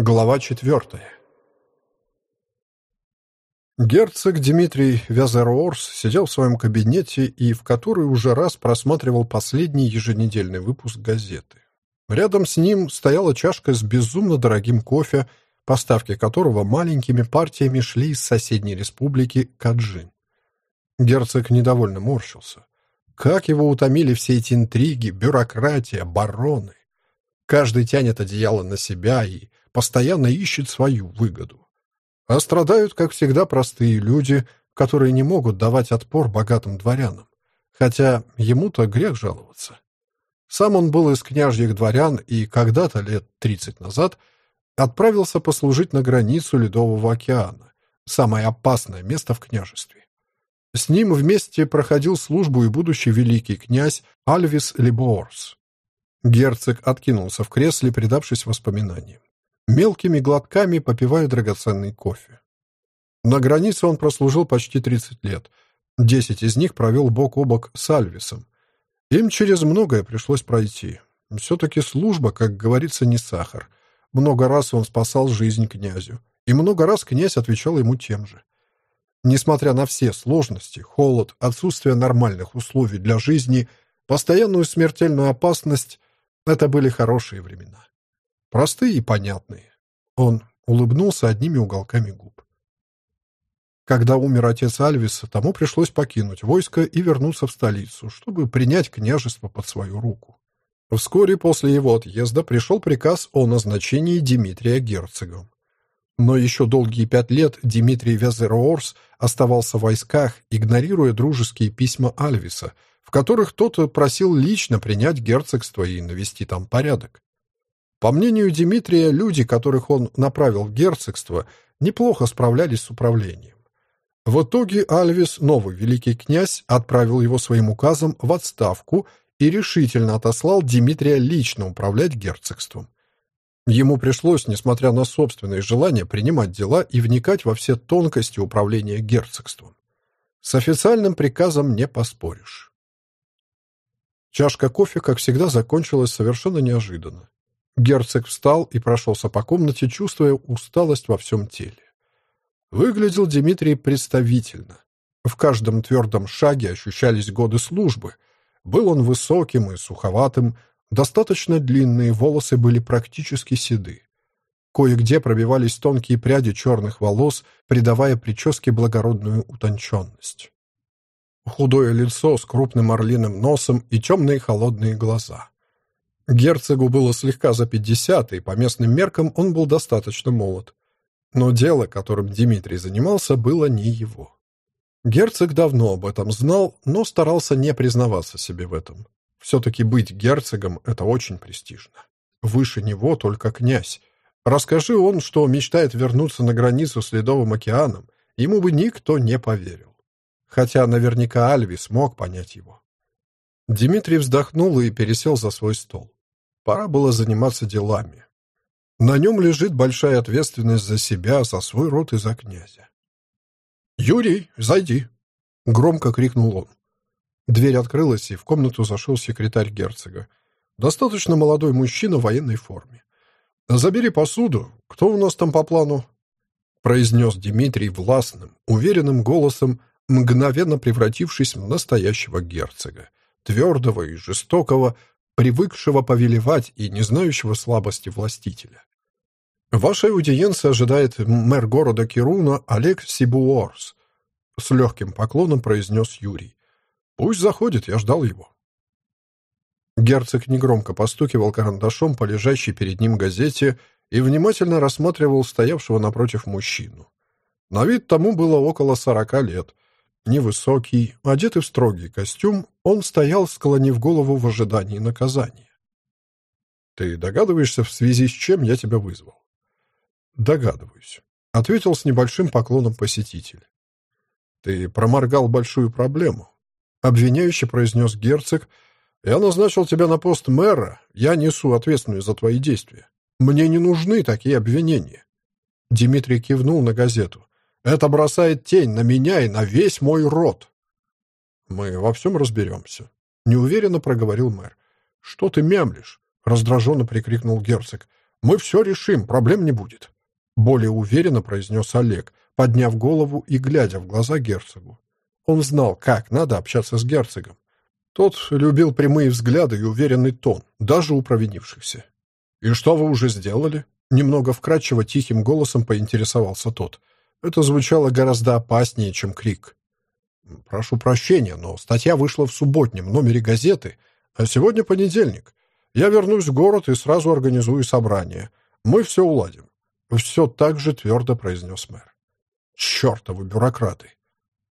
Глава четвертая. Герцог Дмитрий Вязероорс сидел в своем кабинете и в который уже раз просматривал последний еженедельный выпуск газеты. Рядом с ним стояла чашка с безумно дорогим кофе, поставки которого маленькими партиями шли из соседней республики Каджин. Герцог недовольно морщился. Как его утомили все эти интриги, бюрократия, бароны. Каждый тянет одеяло на себя и постоянно ищет свою выгоду. А страдают, как всегда, простые люди, которые не могут давать отпор богатым дворянам. Хотя ему-то грех жаловаться. Сам он был из княжьих дворян и когда-то, лет тридцать назад, отправился послужить на границу Ледового океана, самое опасное место в княжестве. С ним вместе проходил службу и будущий великий князь Альвис Либоорс. Герцог откинулся в кресле, предавшись воспоминаниям мелкими глотками попивая драгоценный кофе. На границе он прослужил почти 30 лет. Десять из них провел бок о бок с Альвисом. Им через многое пришлось пройти. Все-таки служба, как говорится, не сахар. Много раз он спасал жизнь князю. И много раз князь отвечал ему тем же. Несмотря на все сложности, холод, отсутствие нормальных условий для жизни, постоянную смертельную опасность, это были хорошие времена. Простые и понятные. Он улыбнулся одними уголками губ. Когда умер отец Альвиса, тому пришлось покинуть войско и вернуться в столицу, чтобы принять княжество под свою руку. Вскоре после его отъезда пришел приказ о назначении Дмитрия герцогом. Но еще долгие пять лет Дмитрий Вязероорс оставался в войсках, игнорируя дружеские письма Альвиса, в которых тот просил лично принять герцогство и навести там порядок. По мнению Дмитрия, люди, которых он направил в герцогство, неплохо справлялись с управлением. В итоге Альвис, новый великий князь, отправил его своим указом в отставку и решительно отослал Дмитрия лично управлять герцогством. Ему пришлось, несмотря на собственные желания, принимать дела и вникать во все тонкости управления герцогством. С официальным приказом не поспоришь. Чашка кофе, как всегда, закончилась совершенно неожиданно. Герцог встал и прошелся по комнате, чувствуя усталость во всем теле. Выглядел Дмитрий представительно. В каждом твердом шаге ощущались годы службы. Был он высоким и суховатым, достаточно длинные волосы были практически седы. Кое-где пробивались тонкие пряди черных волос, придавая прическе благородную утонченность. Худое лицо с крупным орлиным носом и темные холодные глаза. Герцогу было слегка за пятьдесят, и по местным меркам он был достаточно молод. Но дело, которым Дмитрий занимался, было не его. Герцог давно об этом знал, но старался не признаваться себе в этом. Все-таки быть герцогом — это очень престижно. Выше него только князь. Расскажи он, что мечтает вернуться на границу с Ледовым океаном, ему бы никто не поверил. Хотя наверняка Альви смог понять его. Дмитрий вздохнул и пересел за свой стол. Пора было заниматься делами. На нем лежит большая ответственность за себя, за свой род и за князя. «Юрий, зайди!» — громко крикнул он. Дверь открылась, и в комнату зашел секретарь герцога. Достаточно молодой мужчина в военной форме. «Забери посуду. Кто у нас там по плану?» произнес Дмитрий властным, уверенным голосом, мгновенно превратившись в настоящего герцога, твердого и жестокого, привыкшего повелевать и не знающего слабости властителя. Вашей аудиенции ожидает мэр города Кируна Олег Сибуорс. С легким поклоном произнес Юрий. Пусть заходит, я ждал его. Герцог негромко постукивал карандашом по лежащей перед ним газете и внимательно рассматривал стоявшего напротив мужчину. На вид тому было около сорока лет — Невысокий, одетый в строгий костюм, он стоял, склонив голову в ожидании наказания. «Ты догадываешься, в связи с чем я тебя вызвал?» «Догадываюсь», — ответил с небольшим поклоном посетитель. «Ты проморгал большую проблему», — обвиняюще произнес герцог. «Я назначил тебя на пост мэра, я несу ответственность за твои действия. Мне не нужны такие обвинения». Дмитрий кивнул на газету. Это бросает тень на меня и на весь мой род. Мы во всем разберемся. Неуверенно проговорил мэр. Что ты мямлишь? Раздраженно прикрикнул герцог. Мы все решим, проблем не будет», — более уверенно произнес Олег, подняв голову и глядя в глаза герцогу. Он знал, как надо общаться с герцогом. Тот любил прямые взгляды и уверенный тон, даже у провинившихся. «И что вы уже сделали?» Немного вкрадчиво тихим голосом поинтересовался тот. Это звучало гораздо опаснее, чем крик. «Прошу прощения, но статья вышла в субботнем номере газеты, а сегодня понедельник. Я вернусь в город и сразу организую собрание. Мы все уладим». Все так же твердо произнес мэр. «Чертовы бюрократы!»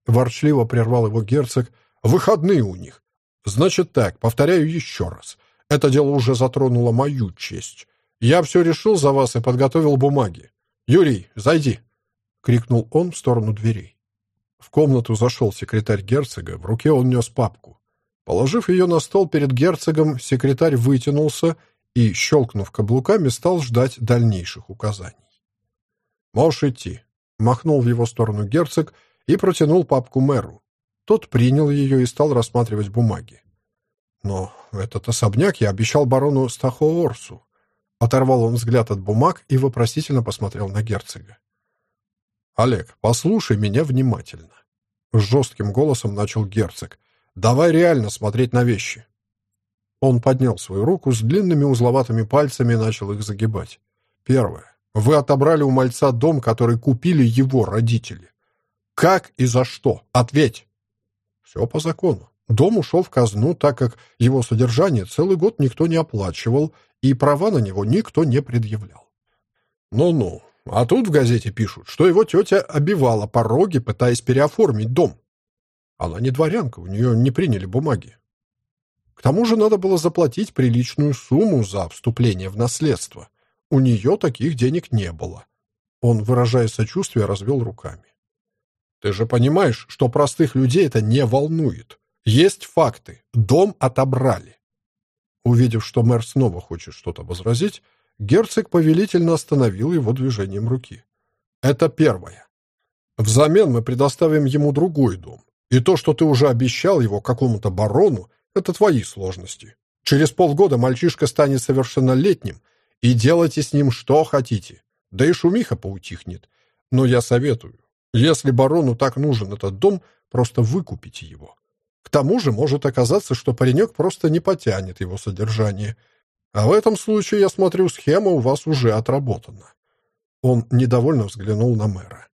Ворчливо прервал его герцог. «Выходные у них. Значит так, повторяю еще раз. Это дело уже затронуло мою честь. Я все решил за вас и подготовил бумаги. Юрий, зайди!» — крикнул он в сторону дверей. В комнату зашел секретарь герцога, в руке он нес папку. Положив ее на стол перед герцогом, секретарь вытянулся и, щелкнув каблуками, стал ждать дальнейших указаний. «Можешь идти», — махнул в его сторону герцог и протянул папку мэру. Тот принял ее и стал рассматривать бумаги. «Но этот особняк я обещал барону Стахоорсу». Оторвал он взгляд от бумаг и вопросительно посмотрел на герцога. «Олег, послушай меня внимательно». Жестким голосом начал герцог. «Давай реально смотреть на вещи». Он поднял свою руку с длинными узловатыми пальцами и начал их загибать. Первое. Вы отобрали у мальца дом, который купили его родители. Как и за что? Ответь. Все по закону. Дом ушел в казну, так как его содержание целый год никто не оплачивал, и права на него никто не предъявлял. Ну-ну, а тут в газете пишут, что его тетя обивала пороги, пытаясь переоформить дом. Она не дворянка, у нее не приняли бумаги. К тому же надо было заплатить приличную сумму за вступление в наследство. У нее таких денег не было. Он, выражая сочувствие, развел руками. Ты же понимаешь, что простых людей это не волнует. Есть факты. Дом отобрали. Увидев, что мэр снова хочет что-то возразить, Герцог повелительно остановил его движением руки. «Это первое. Взамен мы предоставим ему другой дом. И то, что ты уже обещал его какому-то барону, это твои сложности. Через полгода мальчишка станет совершеннолетним, и делайте с ним что хотите. Да и шумиха поутихнет. Но я советую, если барону так нужен этот дом, просто выкупите его. К тому же может оказаться, что паренек просто не потянет его содержание – а в этом случае, я смотрю, схема у вас уже отработана. Он недовольно взглянул на мэра.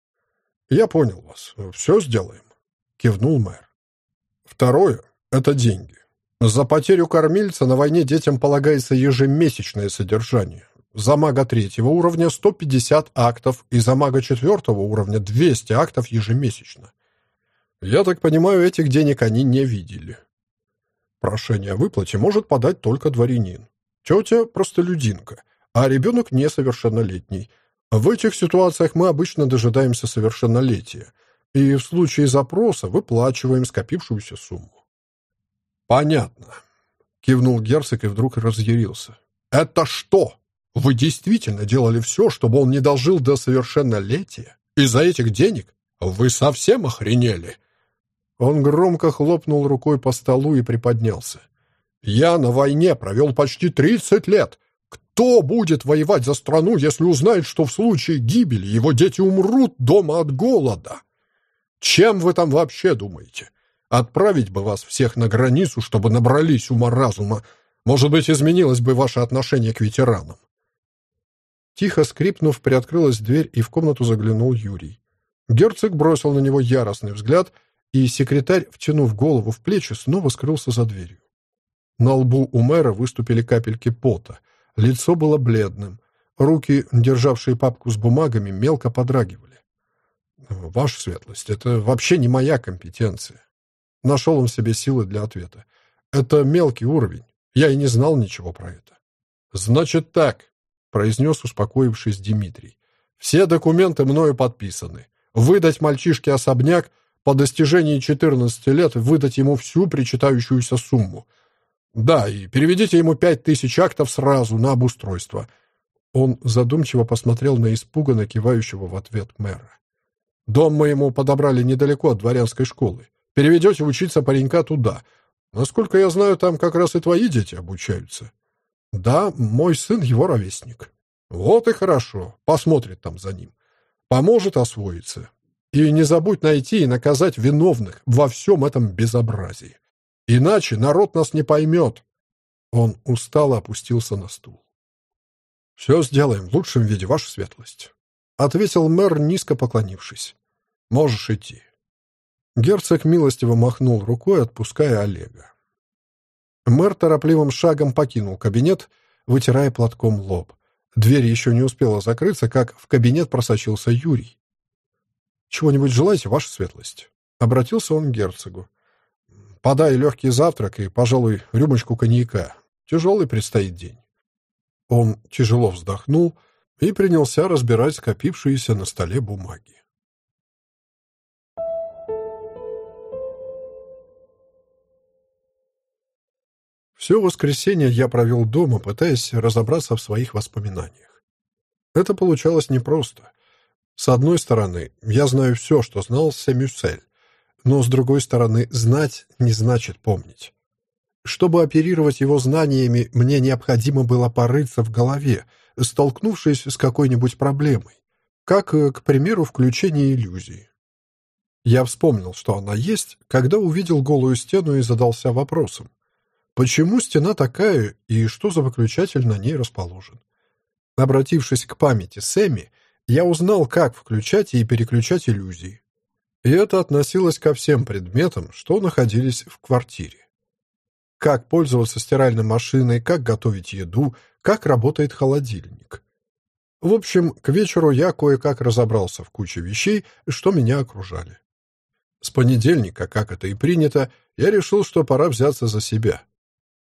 Я понял вас. Все сделаем. Кивнул мэр. Второе — это деньги. За потерю кормильца на войне детям полагается ежемесячное содержание. За мага третьего уровня 150 актов и за мага четвертого уровня 200 актов ежемесячно. Я так понимаю, этих денег они не видели. Прошение о выплате может подать только дворянин. Тетя – простолюдинка, а ребенок несовершеннолетний. В этих ситуациях мы обычно дожидаемся совершеннолетия и в случае запроса выплачиваем скопившуюся сумму. «Понятно», — кивнул герцог и вдруг разъярился. «Это что? Вы действительно делали все, чтобы он не дожил до совершеннолетия? Из-за этих денег? Вы совсем охренели?» Он громко хлопнул рукой по столу и приподнялся. Я на войне провел почти 30 лет. Кто будет воевать за страну, если узнает, что в случае гибели его дети умрут дома от голода? Чем вы там вообще думаете? Отправить бы вас всех на границу, чтобы набрались ума-разума. Может быть, изменилось бы ваше отношение к ветеранам. Тихо скрипнув, приоткрылась дверь, и в комнату заглянул Юрий. Герцог бросил на него яростный взгляд, и секретарь, втянув голову в плечи, снова скрылся за дверью. На лбу у мэра выступили капельки пота. Лицо было бледным. Руки, державшие папку с бумагами, мелко подрагивали. «Ваша светлость, это вообще не моя компетенция». Нашел он себе силы для ответа. «Это мелкий уровень. Я и не знал ничего про это». «Значит так», — произнес, успокоившись Дмитрий. «Все документы мною подписаны. Выдать мальчишке особняк, по достижении 14 лет выдать ему всю причитающуюся сумму — да, и переведите ему пять тысяч актов сразу на обустройство. Он задумчиво посмотрел на испуганно кивающего в ответ мэра. Дом мы ему подобрали недалеко от дворянской школы. Переведете учиться паренька туда. Насколько я знаю, там как раз и твои дети обучаются. Да, мой сын его ровесник. Вот и хорошо. Посмотрит там за ним. Поможет освоиться. И не забудь найти и наказать виновных во всем этом безобразии. Иначе народ нас не поймет. Он устало опустился на стул. «Все сделаем в лучшем виде, ваша светлость», — ответил мэр, низко поклонившись. «Можешь идти». Герцог милостиво махнул рукой, отпуская Олега. Мэр торопливым шагом покинул кабинет, вытирая платком лоб. Дверь еще не успела закрыться, как в кабинет просочился Юрий. «Чего-нибудь желаете, ваша светлость?» Обратился он к герцогу. «Подай легкий завтрак и, пожалуй, рюмочку коньяка. Тяжелый предстоит день». Он тяжело вздохнул и принялся разбирать скопившиеся на столе бумаги. Все воскресенье я провел дома, пытаясь разобраться в своих воспоминаниях. Это получалось непросто. С одной стороны, я знаю все, что знал Сэмюсель, но с другой стороны, знать не значит помнить. Чтобы оперировать его знаниями, мне необходимо было порыться в голове, столкнувшись с какой-нибудь проблемой, как, к примеру, включение иллюзии. Я вспомнил, что она есть, когда увидел голую стену и задался вопросом, Почему стена такая и что за выключатель на ней расположен? Обратившись к памяти Сэмми, я узнал, как включать и переключать иллюзии. И это относилось ко всем предметам, что находились в квартире. Как пользоваться стиральной машиной, как готовить еду, как работает холодильник. В общем, к вечеру я кое-как разобрался в куче вещей, что меня окружали. С понедельника, как это и принято, я решил, что пора взяться за себя.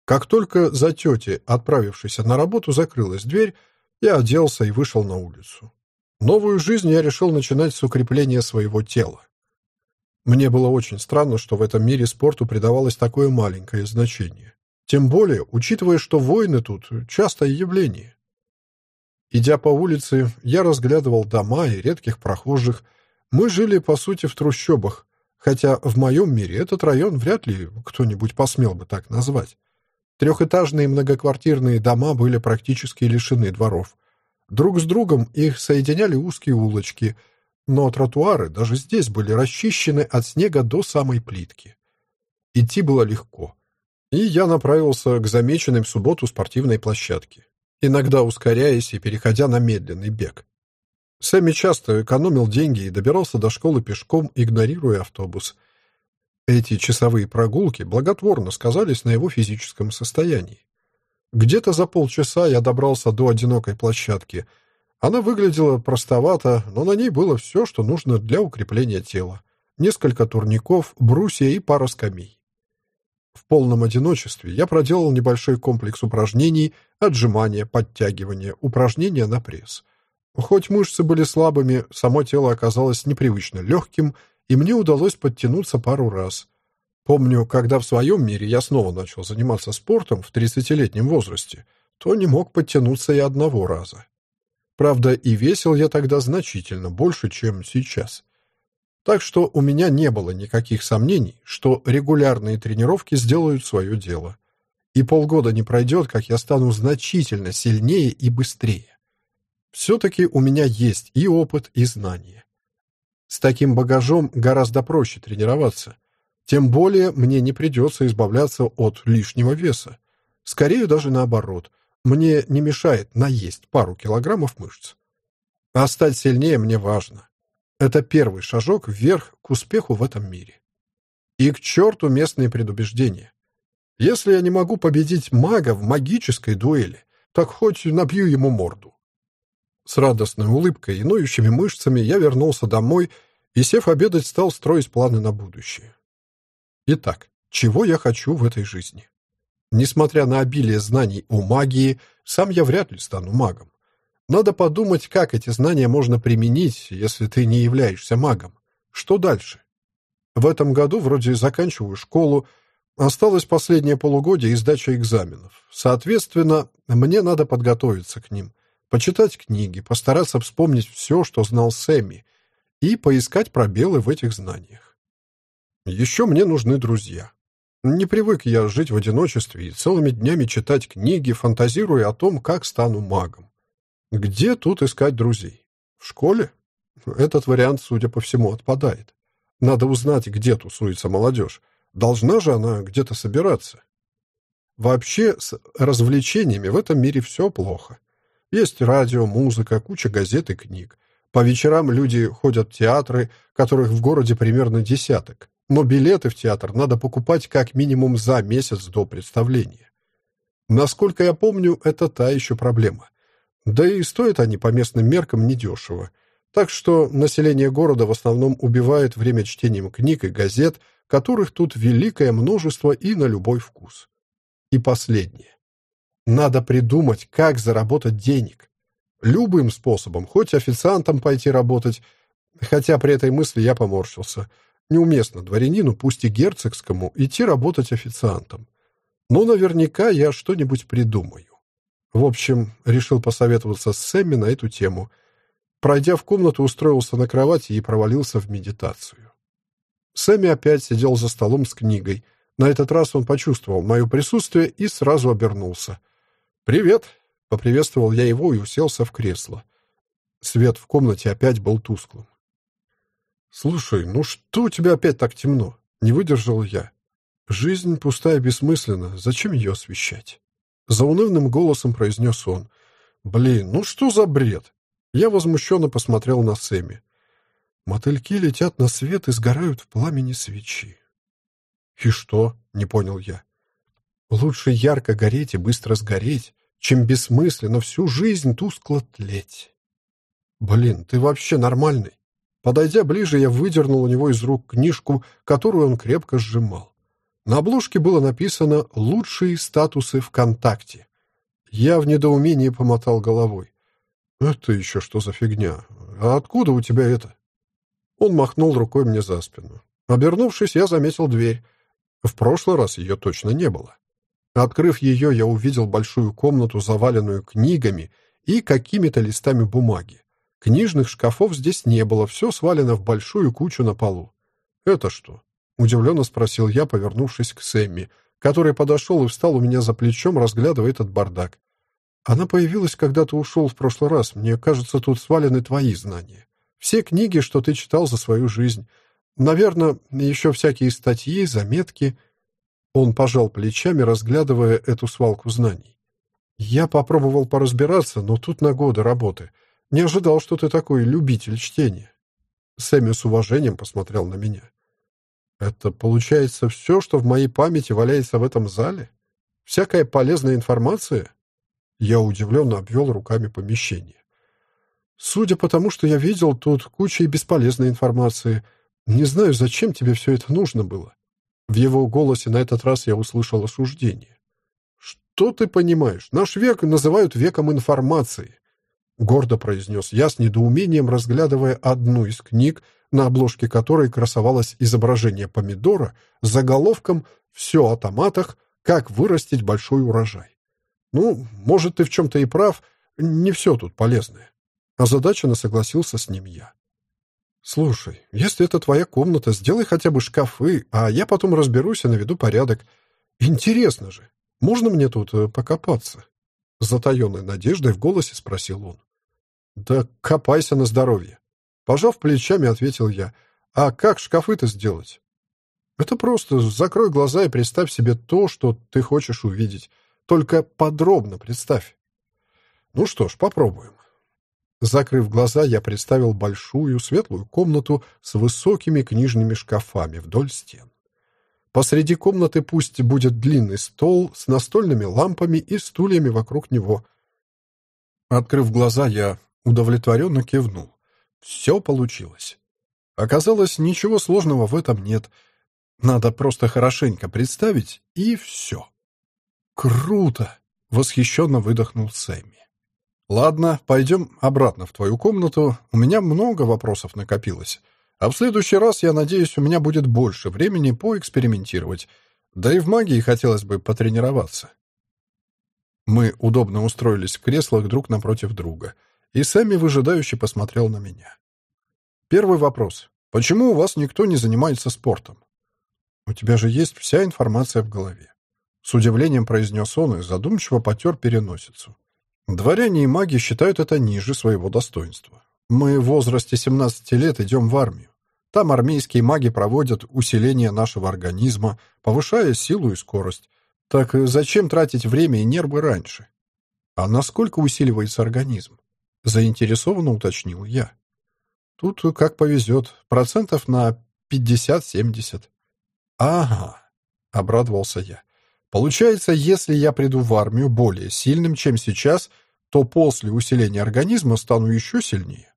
Как только за тетей, отправившейся на работу, закрылась дверь, я оделся и вышел на улицу. Новую жизнь я решил начинать с укрепления своего тела. Мне было очень странно, что в этом мире спорту придавалось такое маленькое значение. Тем более, учитывая, что войны тут — частое явление. Идя по улице, я разглядывал дома и редких прохожих. Мы жили, по сути, в трущобах, хотя в моем мире этот район вряд ли кто-нибудь посмел бы так назвать. Трехэтажные многоквартирные дома были практически лишены дворов. Друг с другом их соединяли узкие улочки, но тротуары даже здесь были расчищены от снега до самой плитки. Идти было легко. И я направился к замеченной в субботу спортивной площадке, иногда ускоряясь и переходя на медленный бег. Сэмми часто экономил деньги и добирался до школы пешком, игнорируя автобус — эти часовые прогулки благотворно сказались на его физическом состоянии. Где-то за полчаса я добрался до одинокой площадки. Она выглядела простовато, но на ней было все, что нужно для укрепления тела. Несколько турников, брусья и пара скамей. В полном одиночестве я проделал небольшой комплекс упражнений, отжимания, подтягивания, упражнения на пресс. Хоть мышцы были слабыми, само тело оказалось непривычно легким и мне удалось подтянуться пару раз. Помню, когда в своем мире я снова начал заниматься спортом в 30-летнем возрасте, то не мог подтянуться и одного раза. Правда, и весил я тогда значительно больше, чем сейчас. Так что у меня не было никаких сомнений, что регулярные тренировки сделают свое дело. И полгода не пройдет, как я стану значительно сильнее и быстрее. Все-таки у меня есть и опыт, и знания. С таким багажом гораздо проще тренироваться. Тем более мне не придется избавляться от лишнего веса. Скорее даже наоборот. Мне не мешает наесть пару килограммов мышц. А стать сильнее мне важно. Это первый шажок вверх к успеху в этом мире. И к черту местные предубеждения. Если я не могу победить мага в магической дуэли, так хоть набью ему морду. С радостной улыбкой и ноющими мышцами я вернулся домой и, сев обедать, стал строить планы на будущее. Итак, чего я хочу в этой жизни? Несмотря на обилие знаний о магии, сам я вряд ли стану магом. Надо подумать, как эти знания можно применить, если ты не являешься магом. Что дальше? В этом году вроде заканчиваю школу, осталось последнее полугодие и сдача экзаменов. Соответственно, мне надо подготовиться к ним почитать книги, постараться вспомнить все, что знал Сэмми, и поискать пробелы в этих знаниях. Еще мне нужны друзья. Не привык я жить в одиночестве и целыми днями читать книги, фантазируя о том, как стану магом. Где тут искать друзей? В школе? Этот вариант, судя по всему, отпадает. Надо узнать, где тусуется молодежь. Должна же она где-то собираться. Вообще, с развлечениями в этом мире все плохо. Есть радио, музыка, куча газет и книг. По вечерам люди ходят в театры, которых в городе примерно десяток. Но билеты в театр надо покупать как минимум за месяц до представления. Насколько я помню, это та еще проблема. Да и стоят они по местным меркам недешево. Так что население города в основном убивает время чтением книг и газет, которых тут великое множество и на любой вкус. И последнее. Надо придумать, как заработать денег. Любым способом, хоть официантом пойти работать, хотя при этой мысли я поморщился. Неуместно дворянину, пусть и герцогскому, идти работать официантом. Но наверняка я что-нибудь придумаю. В общем, решил посоветоваться с Сэмми на эту тему. Пройдя в комнату, устроился на кровати и провалился в медитацию. Сэмми опять сидел за столом с книгой. На этот раз он почувствовал мое присутствие и сразу обернулся. «Привет!» — поприветствовал я его и уселся в кресло. Свет в комнате опять был тусклым. «Слушай, ну что у тебя опять так темно?» — не выдержал я. «Жизнь пустая и бессмысленна. Зачем ее освещать?» Заунывным голосом произнес он. «Блин, ну что за бред?» Я возмущенно посмотрел на Сэмми. Мотыльки летят на свет и сгорают в пламени свечи. «И что?» — не понял я. «Лучше ярко гореть и быстро сгореть, чем бессмысленно всю жизнь тускло тлеть». «Блин, ты вообще нормальный?» Подойдя ближе, я выдернул у него из рук книжку, которую он крепко сжимал. На обложке было написано «Лучшие статусы ВКонтакте». Я в недоумении помотал головой. «Это еще что за фигня? А откуда у тебя это?» Он махнул рукой мне за спину. Обернувшись, я заметил дверь. В прошлый раз ее точно не было. Открыв ее, я увидел большую комнату, заваленную книгами и какими-то листами бумаги. Книжных шкафов здесь не было, все свалено в большую кучу на полу. «Это что?» Удивленно спросил я, повернувшись к Сэмми, который подошел и встал у меня за плечом, разглядывая этот бардак. Она появилась, когда ты ушел в прошлый раз. Мне кажется, тут свалены твои знания. Все книги, что ты читал за свою жизнь. Наверное, еще всякие статьи, заметки. Он пожал плечами, разглядывая эту свалку знаний. Я попробовал поразбираться, но тут на годы работы. Не ожидал, что ты такой любитель чтения. Сэмми с уважением посмотрел на меня. Это получается все, что в моей памяти валяется в этом зале? Всякая полезная информация? Я удивленно обвел руками помещение. Судя по тому, что я видел, тут куча и бесполезной информации. Не знаю, зачем тебе все это нужно было. В его голосе на этот раз я услышал осуждение. «Что ты понимаешь? Наш век называют веком информации», — гордо произнес я с недоумением, разглядывая одну из книг, на обложке которой красовалось изображение помидора с заголовком «Все о томатах. Как вырастить большой урожай». Ну, может, ты в чем-то и прав, не все тут полезное. Озадаченно согласился с ним я. «Слушай, если это твоя комната, сделай хотя бы шкафы, а я потом разберусь и наведу порядок. Интересно же, можно мне тут э, покопаться?» С затаенной надеждой в голосе спросил он. «Да копайся на здоровье. Пожав плечами, ответил я. «А как шкафы-то сделать?» «Это просто закрой глаза и представь себе то, что ты хочешь увидеть. Только подробно представь». «Ну что ж, попробуем». Закрыв глаза, я представил большую светлую комнату с высокими книжными шкафами вдоль стен. Посреди комнаты пусть будет длинный стол с настольными лампами и стульями вокруг него. Открыв глаза, я удовлетворенно кивнул. Все получилось. Оказалось, ничего сложного в этом нет. Надо просто хорошенько представить, и все. «Круто!» — восхищенно выдохнул Сэмми. «Ладно, пойдем обратно в твою комнату. У меня много вопросов накопилось. А в следующий раз, я надеюсь, у меня будет больше времени поэкспериментировать. Да и в магии хотелось бы потренироваться». Мы удобно устроились в креслах друг напротив друга — и Сэмми выжидающе посмотрел на меня. Первый вопрос. Почему у вас никто не занимается спортом? У тебя же есть вся информация в голове. С удивлением произнес он и задумчиво потер переносицу. Дворяне и маги считают это ниже своего достоинства. Мы в возрасте 17 лет идем в армию. Там армейские маги проводят усиление нашего организма, повышая силу и скорость. Так зачем тратить время и нервы раньше? А насколько усиливается организм? Заинтересованно уточнил я. Тут как повезет, процентов на 50-70. Ага, обрадовался я. Получается, если я приду в армию более сильным, чем сейчас, то после усиления организма стану еще сильнее.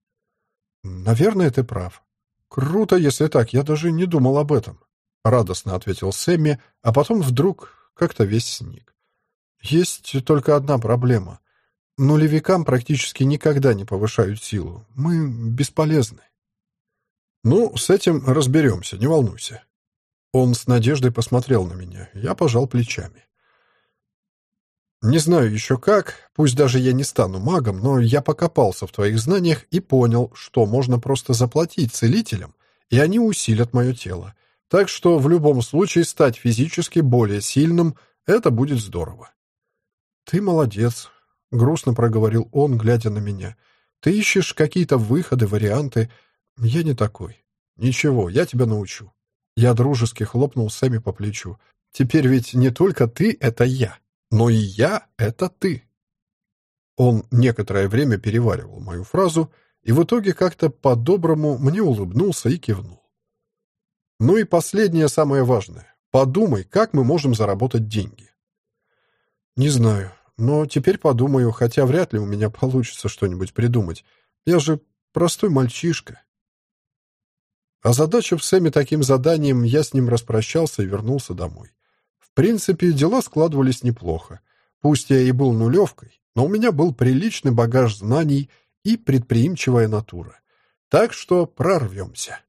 Наверное, ты прав. Круто, если так, я даже не думал об этом. Радостно ответил Сэмми, а потом вдруг как-то весь сник. Есть только одна проблема. Нулевикам практически никогда не повышают силу. Мы бесполезны. Ну, с этим разберемся, не волнуйся. Он с надеждой посмотрел на меня. Я пожал плечами. Не знаю еще как, пусть даже я не стану магом, но я покопался в твоих знаниях и понял, что можно просто заплатить целителям, и они усилят мое тело. Так что в любом случае стать физически более сильным — это будет здорово. «Ты молодец», — грустно проговорил он, глядя на меня. «Ты ищешь какие-то выходы, варианты. Я не такой. Ничего, я тебя научу». Я дружески хлопнул Сэмми по плечу. «Теперь ведь не только ты — это я». Но и я — это ты. Он некоторое время переваривал мою фразу и в итоге как-то по-доброму мне улыбнулся и кивнул. Ну и последнее самое важное. Подумай, как мы можем заработать деньги. Не знаю, но теперь подумаю, хотя вряд ли у меня получится что-нибудь придумать. Я же простой мальчишка. Озадачив Сэмми таким заданием, я с ним распрощался и вернулся домой. В принципе, дела складывались неплохо. Пусть я и был нулевкой, но у меня был приличный багаж знаний и предприимчивая натура. Так что прорвемся.